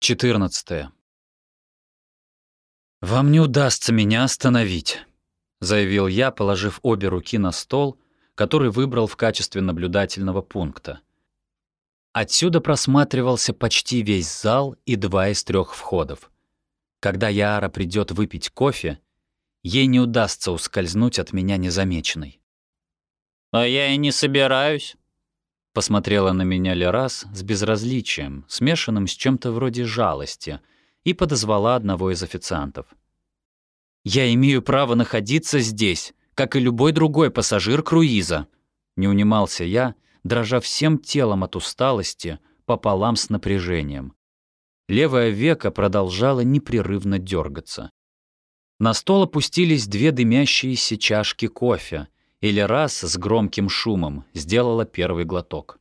14. «Вам не удастся меня остановить», — заявил я, положив обе руки на стол, который выбрал в качестве наблюдательного пункта. Отсюда просматривался почти весь зал и два из трех входов. Когда Яара придет выпить кофе, ей не удастся ускользнуть от меня незамеченной. «А я и не собираюсь», Посмотрела на меня Лерас с безразличием, смешанным с чем-то вроде жалости, и подозвала одного из официантов. «Я имею право находиться здесь, как и любой другой пассажир круиза», — не унимался я, дрожа всем телом от усталости пополам с напряжением. Левое веко продолжало непрерывно дергаться. На стол опустились две дымящиеся чашки кофе — или раз с громким шумом сделала первый глоток.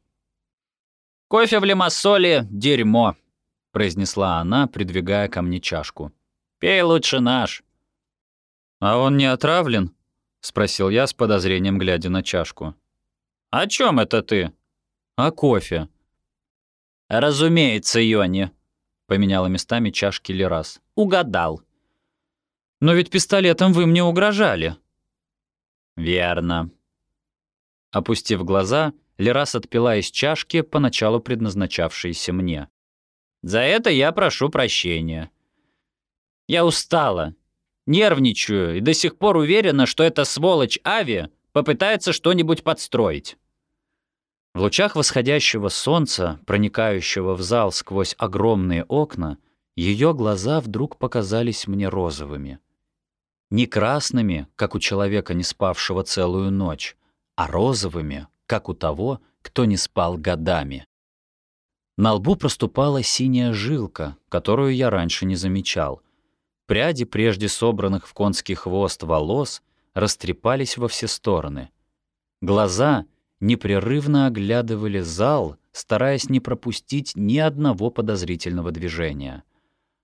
«Кофе в лимассоле — дерьмо», — произнесла она, придвигая ко мне чашку. «Пей лучше наш». «А он не отравлен?» — спросил я с подозрением, глядя на чашку. «О чем это ты?» «О кофе». «Разумеется, Йони», — поменяла местами чашки Лерас. «Угадал». «Но ведь пистолетом вы мне угрожали», «Верно». Опустив глаза, Лерас отпила из чашки, поначалу предназначавшейся мне. «За это я прошу прощения. Я устала, нервничаю и до сих пор уверена, что эта сволочь Ави попытается что-нибудь подстроить». В лучах восходящего солнца, проникающего в зал сквозь огромные окна, ее глаза вдруг показались мне розовыми — не красными, как у человека, не спавшего целую ночь, а розовыми, как у того, кто не спал годами. На лбу проступала синяя жилка, которую я раньше не замечал. Пряди, прежде собранных в конский хвост волос, растрепались во все стороны. Глаза непрерывно оглядывали зал, стараясь не пропустить ни одного подозрительного движения.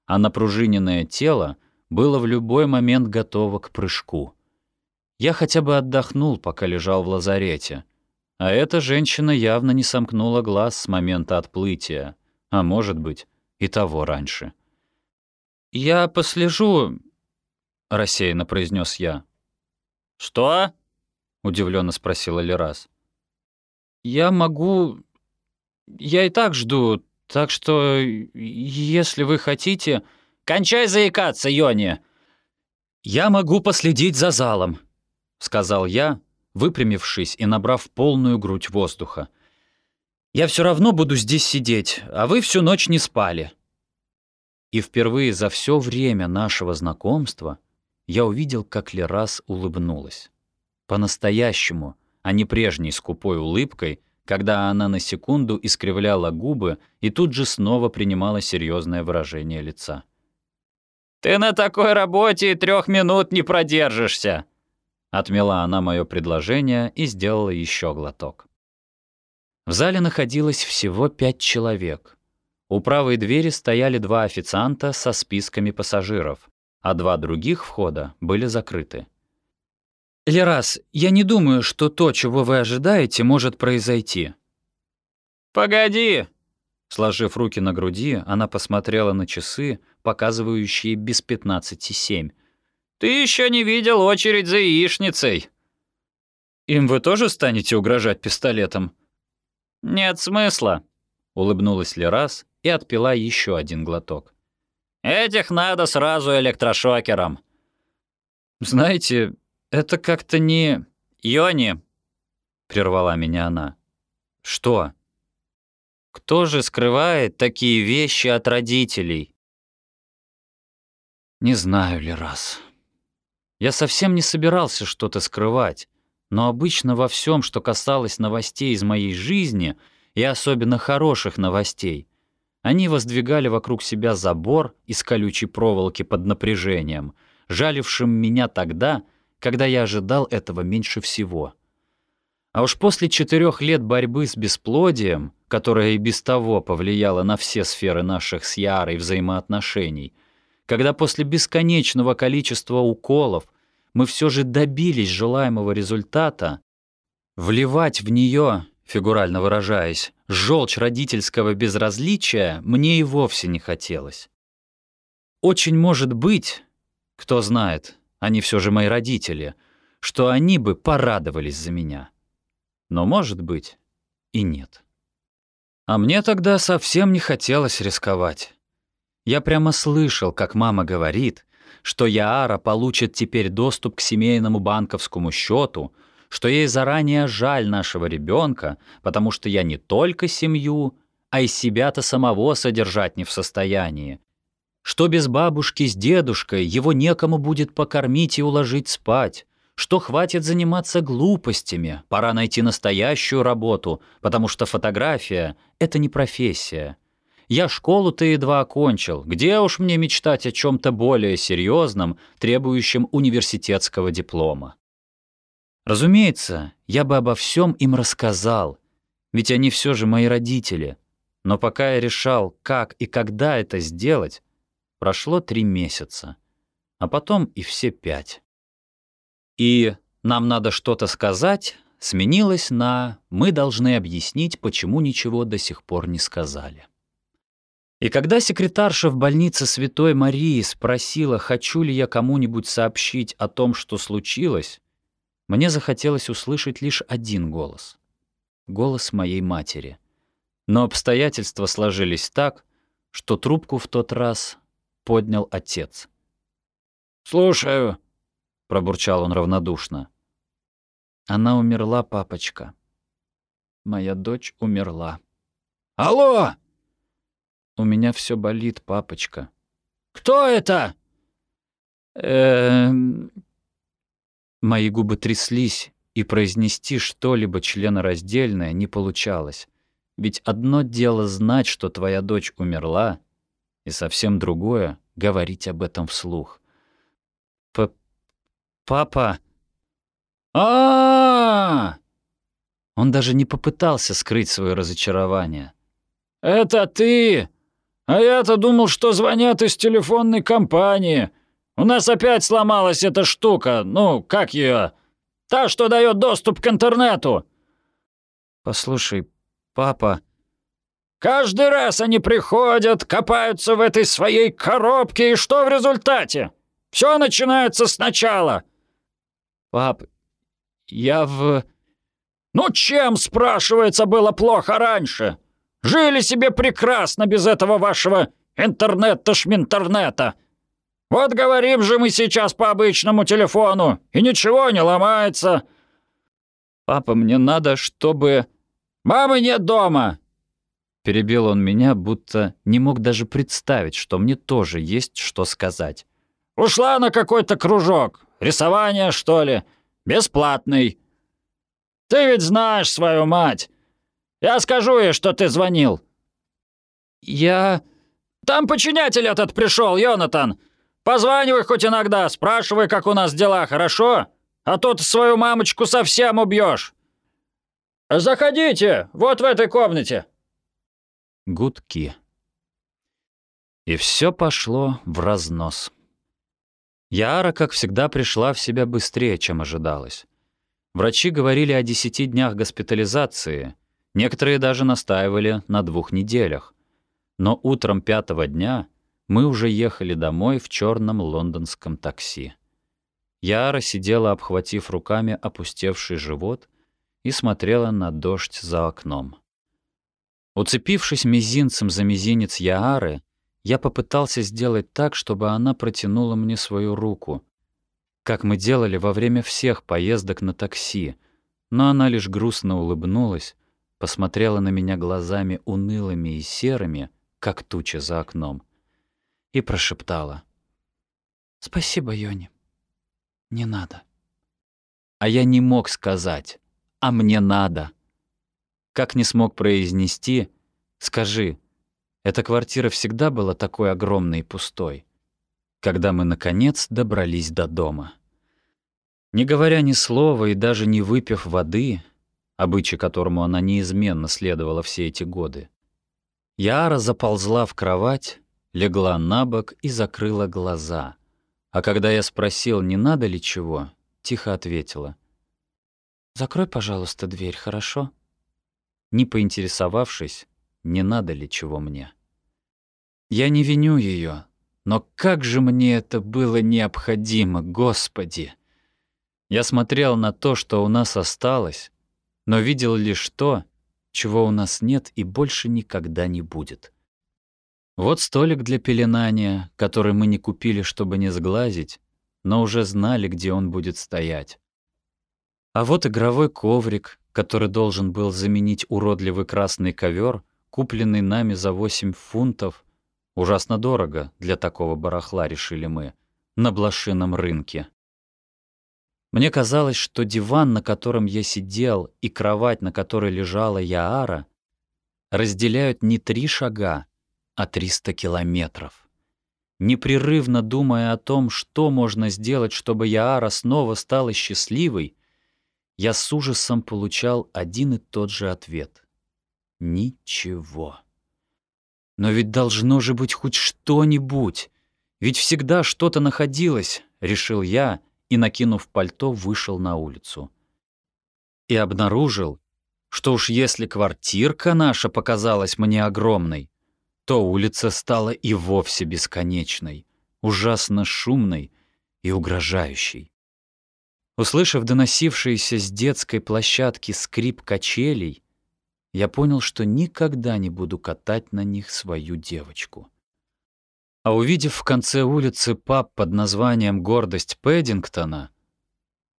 А напружиненное тело — было в любой момент готово к прыжку. Я хотя бы отдохнул, пока лежал в лазарете. А эта женщина явно не сомкнула глаз с момента отплытия, а может быть, и того раньше. «Я послежу», — рассеянно произнес я. «Что?» — удивленно спросила Лерас. «Я могу... Я и так жду, так что, если вы хотите...» Кончай заикаться, Йони!» «Я могу последить за залом», — сказал я, выпрямившись и набрав полную грудь воздуха. «Я все равно буду здесь сидеть, а вы всю ночь не спали». И впервые за все время нашего знакомства я увидел, как Лерас улыбнулась. По-настоящему, а не прежней скупой улыбкой, когда она на секунду искривляла губы и тут же снова принимала серьезное выражение лица. «Ты на такой работе и трех минут не продержишься!» Отмела она мое предложение и сделала еще глоток. В зале находилось всего пять человек. У правой двери стояли два официанта со списками пассажиров, а два других входа были закрыты. «Лерас, я не думаю, что то, чего вы ожидаете, может произойти». «Погоди!» Сложив руки на груди, она посмотрела на часы, показывающие без пятнадцати семь. «Ты еще не видел очередь за яичницей!» «Им вы тоже станете угрожать пистолетом?» «Нет смысла», — улыбнулась Лерас и отпила еще один глоток. «Этих надо сразу электрошокером». «Знаете, это как-то не...» «Йони», — прервала меня она. «Что?» «Кто же скрывает такие вещи от родителей?» Не знаю ли раз. Я совсем не собирался что-то скрывать, но обычно во всем, что касалось новостей из моей жизни, и особенно хороших новостей, они воздвигали вокруг себя забор из колючей проволоки под напряжением, жалившим меня тогда, когда я ожидал этого меньше всего. А уж после четырех лет борьбы с бесплодием, которая и без того повлияла на все сферы наших с Ярой взаимоотношений, когда после бесконечного количества уколов мы все же добились желаемого результата, вливать в нее, фигурально выражаясь, желчь родительского безразличия мне и вовсе не хотелось. Очень может быть, кто знает, они все же мои родители, что они бы порадовались за меня. Но может быть и нет. А мне тогда совсем не хотелось рисковать. Я прямо слышал, как мама говорит, что Яара получит теперь доступ к семейному банковскому счету, что ей заранее жаль нашего ребенка, потому что я не только семью, а и себя-то самого содержать не в состоянии, что без бабушки с дедушкой его некому будет покормить и уложить спать, что хватит заниматься глупостями, пора найти настоящую работу, потому что фотография — это не профессия. Я школу-то едва окончил, где уж мне мечтать о чем-то более серьезном, требующем университетского диплома. Разумеется, я бы обо всем им рассказал, ведь они все же мои родители. Но пока я решал, как и когда это сделать, прошло три месяца, а потом и все пять. И «нам надо что-то сказать» сменилось на «мы должны объяснить, почему ничего до сих пор не сказали». И когда секретарша в больнице Святой Марии спросила, хочу ли я кому-нибудь сообщить о том, что случилось, мне захотелось услышать лишь один голос. Голос моей матери. Но обстоятельства сложились так, что трубку в тот раз поднял отец. «Слушаю», — пробурчал он равнодушно. «Она умерла, папочка. Моя дочь умерла». «Алло!» «У меня все болит, папочка». «Кто это?» «Эм...» Мои губы тряслись, и произнести что-либо членораздельное не получалось. Ведь одно дело знать, что твоя дочь умерла, и совсем другое — говорить об этом вслух. «Папа!» а, -а, -а Он даже не попытался скрыть свое разочарование. «Это ты! А я-то думал, что звонят из телефонной компании!» У нас опять сломалась эта штука, ну, как ее? Та, что дает доступ к интернету. Послушай, папа... Каждый раз они приходят, копаются в этой своей коробке, и что в результате? Все начинается сначала. Пап, я в... Ну чем, спрашивается, было плохо раньше? Жили себе прекрасно без этого вашего интернета-шминтернета. Вот говорим же мы сейчас по обычному телефону, и ничего не ломается. Папа, мне надо, чтобы... Мамы нет дома. Перебил он меня, будто не мог даже представить, что мне тоже есть что сказать. Ушла на какой-то кружок. Рисование, что ли? Бесплатный. Ты ведь знаешь свою мать. Я скажу ей, что ты звонил. Я... Там починятель этот пришел, Йонатан. Позванивай хоть иногда, спрашивай, как у нас дела, хорошо? А то ты свою мамочку совсем убьешь. Заходите, вот в этой комнате. Гудки. И все пошло в разнос. Яра, как всегда, пришла в себя быстрее, чем ожидалось. Врачи говорили о десяти днях госпитализации, некоторые даже настаивали на двух неделях. Но утром пятого дня мы уже ехали домой в черном лондонском такси. Яра сидела, обхватив руками опустевший живот, и смотрела на дождь за окном. Уцепившись мизинцем за мизинец Яары, я попытался сделать так, чтобы она протянула мне свою руку, как мы делали во время всех поездок на такси, но она лишь грустно улыбнулась, посмотрела на меня глазами унылыми и серыми, как туча за окном — и прошептала. «Спасибо, Йони. Не надо». А я не мог сказать «а мне надо». Как не смог произнести «скажи, эта квартира всегда была такой огромной и пустой», когда мы, наконец, добрались до дома. Не говоря ни слова и даже не выпив воды, обычай которому она неизменно следовала все эти годы, Яра заползла в кровать, легла на бок и закрыла глаза. А когда я спросил, не надо ли чего, тихо ответила. «Закрой, пожалуйста, дверь, хорошо?» не поинтересовавшись, не надо ли чего мне. Я не виню ее, но как же мне это было необходимо, Господи! Я смотрел на то, что у нас осталось, но видел лишь то, чего у нас нет и больше никогда не будет. Вот столик для пеленания, который мы не купили, чтобы не сглазить, но уже знали, где он будет стоять. А вот игровой коврик, который должен был заменить уродливый красный ковер, купленный нами за 8 фунтов, ужасно дорого для такого барахла, решили мы, на блошином рынке. Мне казалось, что диван, на котором я сидел, и кровать, на которой лежала Яара, разделяют не три шага, а 300 километров. Непрерывно думая о том, что можно сделать, чтобы Яара снова стала счастливой, я с ужасом получал один и тот же ответ. Ничего. Но ведь должно же быть хоть что-нибудь. Ведь всегда что-то находилось, решил я и, накинув пальто, вышел на улицу. И обнаружил, что уж если квартирка наша показалась мне огромной, то улица стала и вовсе бесконечной, ужасно шумной и угрожающей. Услышав доносившийся с детской площадки скрип качелей, я понял, что никогда не буду катать на них свою девочку. А увидев в конце улицы паб под названием «Гордость Пэддингтона»,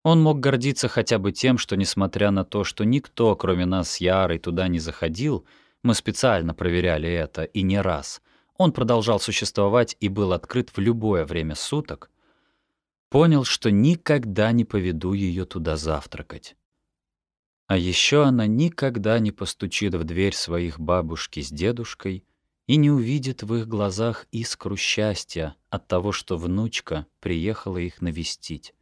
он мог гордиться хотя бы тем, что, несмотря на то, что никто, кроме нас с Ярой, туда не заходил, мы специально проверяли это, и не раз, он продолжал существовать и был открыт в любое время суток, понял, что никогда не поведу ее туда завтракать. А еще она никогда не постучит в дверь своих бабушки с дедушкой и не увидит в их глазах искру счастья от того, что внучка приехала их навестить.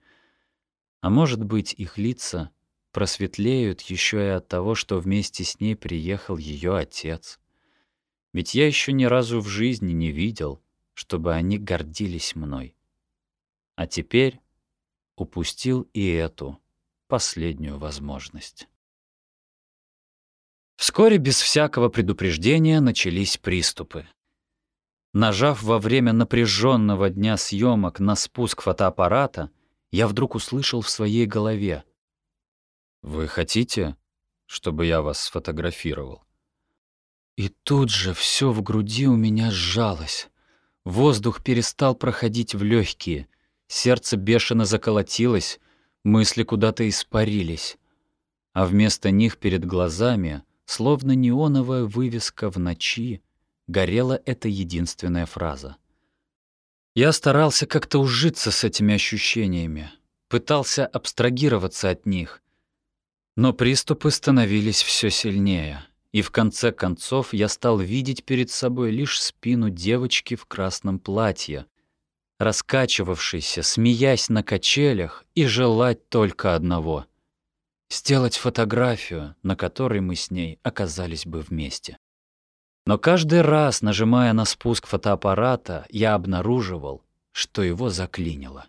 А может быть, их лица просветлеют еще и от того, что вместе с ней приехал ее отец. Ведь я еще ни разу в жизни не видел, чтобы они гордились мной. А теперь упустил и эту последнюю возможность. Вскоре без всякого предупреждения начались приступы. Нажав во время напряженного дня съемок на спуск фотоаппарата, я вдруг услышал в своей голове. «Вы хотите, чтобы я вас сфотографировал?» И тут же все в груди у меня сжалось. Воздух перестал проходить в легкие — Сердце бешено заколотилось, мысли куда-то испарились. А вместо них перед глазами, словно неоновая вывеска в ночи, горела эта единственная фраза. Я старался как-то ужиться с этими ощущениями, пытался абстрагироваться от них, но приступы становились все сильнее, и в конце концов я стал видеть перед собой лишь спину девочки в красном платье, раскачивавшийся, смеясь на качелях и желать только одного — сделать фотографию, на которой мы с ней оказались бы вместе. Но каждый раз, нажимая на спуск фотоаппарата, я обнаруживал, что его заклинило.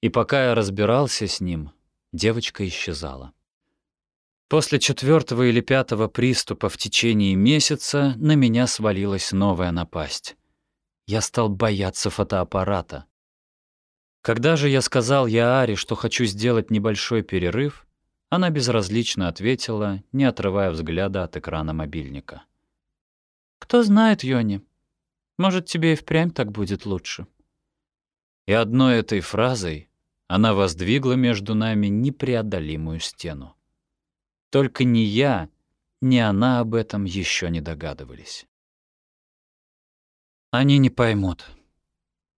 И пока я разбирался с ним, девочка исчезала. После четвертого или пятого приступа в течение месяца на меня свалилась новая напасть я стал бояться фотоаппарата. Когда же я сказал Яаре, что хочу сделать небольшой перерыв, она безразлично ответила, не отрывая взгляда от экрана мобильника. «Кто знает, Йони, может, тебе и впрямь так будет лучше». И одной этой фразой она воздвигла между нами непреодолимую стену. Только ни я, ни она об этом еще не догадывались. Они не поймут.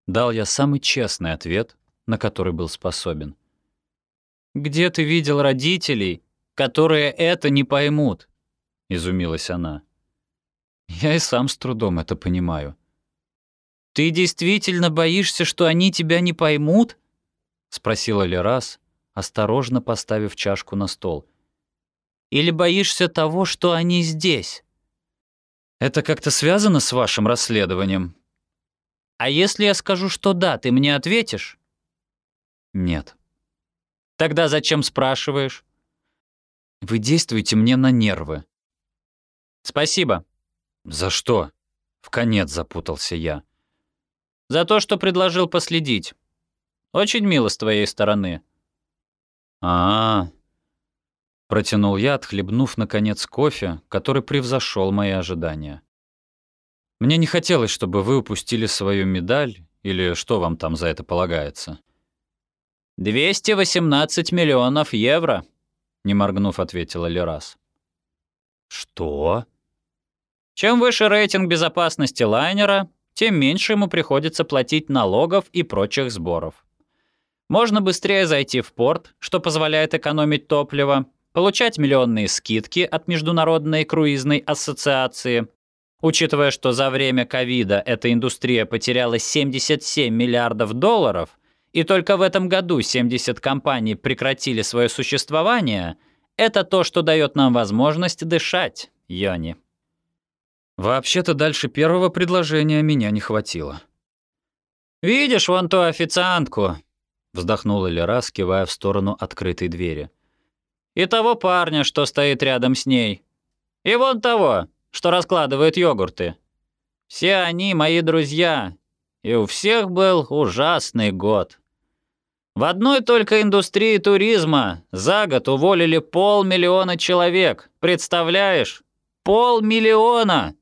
Дал я самый честный ответ, на который был способен. «Где ты видел родителей, которые это не поймут?» — изумилась она. «Я и сам с трудом это понимаю». «Ты действительно боишься, что они тебя не поймут?» — спросила Лерас, осторожно поставив чашку на стол. «Или боишься того, что они здесь?» Это как-то связано с вашим расследованием? А если я скажу, что да, ты мне ответишь? Нет. Тогда зачем спрашиваешь? Вы действуете мне на нервы. Спасибо. За что? В конец запутался я. За то, что предложил последить. Очень мило с твоей стороны. А, -а, -а. протянул я, отхлебнув наконец кофе, который превзошел мои ожидания. Мне не хотелось, чтобы вы упустили свою медаль или что вам там за это полагается. 218 миллионов евро, не моргнув, ответила Лерас. Что? Чем выше рейтинг безопасности лайнера, тем меньше ему приходится платить налогов и прочих сборов. Можно быстрее зайти в порт, что позволяет экономить топливо, получать миллионные скидки от Международной круизной ассоциации. Учитывая, что за время ковида эта индустрия потеряла 77 миллиардов долларов, и только в этом году 70 компаний прекратили свое существование, это то, что дает нам возможность дышать, Йони. Вообще-то дальше первого предложения меня не хватило. «Видишь вон ту официантку?» — вздохнула Лера, скивая в сторону открытой двери. «И того парня, что стоит рядом с ней. И вон того, что раскладывает йогурты. Все они мои друзья, и у всех был ужасный год. В одной только индустрии туризма за год уволили полмиллиона человек. Представляешь? Полмиллиона!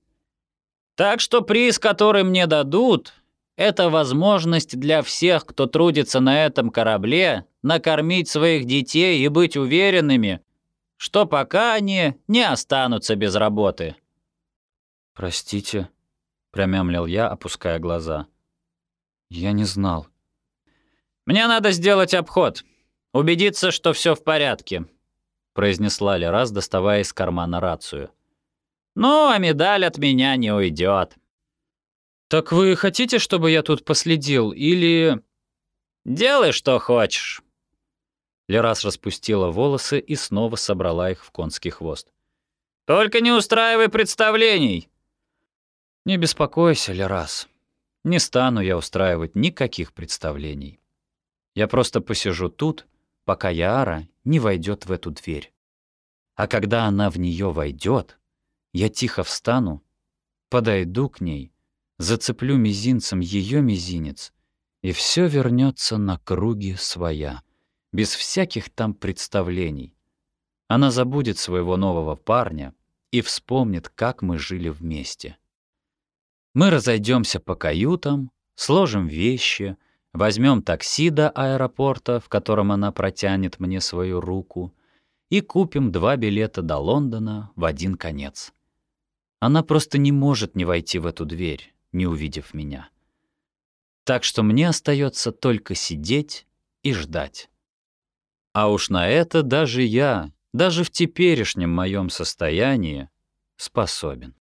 Так что приз, который мне дадут, это возможность для всех, кто трудится на этом корабле, накормить своих детей и быть уверенными, что пока они не останутся без работы. «Простите», — промямлил я, опуская глаза. «Я не знал». «Мне надо сделать обход, убедиться, что все в порядке», — произнесла Лерас, доставая из кармана рацию. Ну, а медаль от меня не уйдет. «Так вы хотите, чтобы я тут последил, или...» «Делай, что хочешь». Лерас распустила волосы и снова собрала их в конский хвост. «Только не устраивай представлений!» «Не беспокойся, Лерас. Не стану я устраивать никаких представлений. Я просто посижу тут, пока Яара не войдет в эту дверь. А когда она в нее войдет, я тихо встану, подойду к ней, зацеплю мизинцем ее мизинец, и все вернется на круги своя, без всяких там представлений. Она забудет своего нового парня и вспомнит, как мы жили вместе. Мы разойдемся по каютам, сложим вещи, возьмем такси до аэропорта, в котором она протянет мне свою руку, и купим два билета до Лондона в один конец. Она просто не может не войти в эту дверь, не увидев меня. Так что мне остается только сидеть и ждать. А уж на это даже я, даже в теперешнем моем состоянии, способен.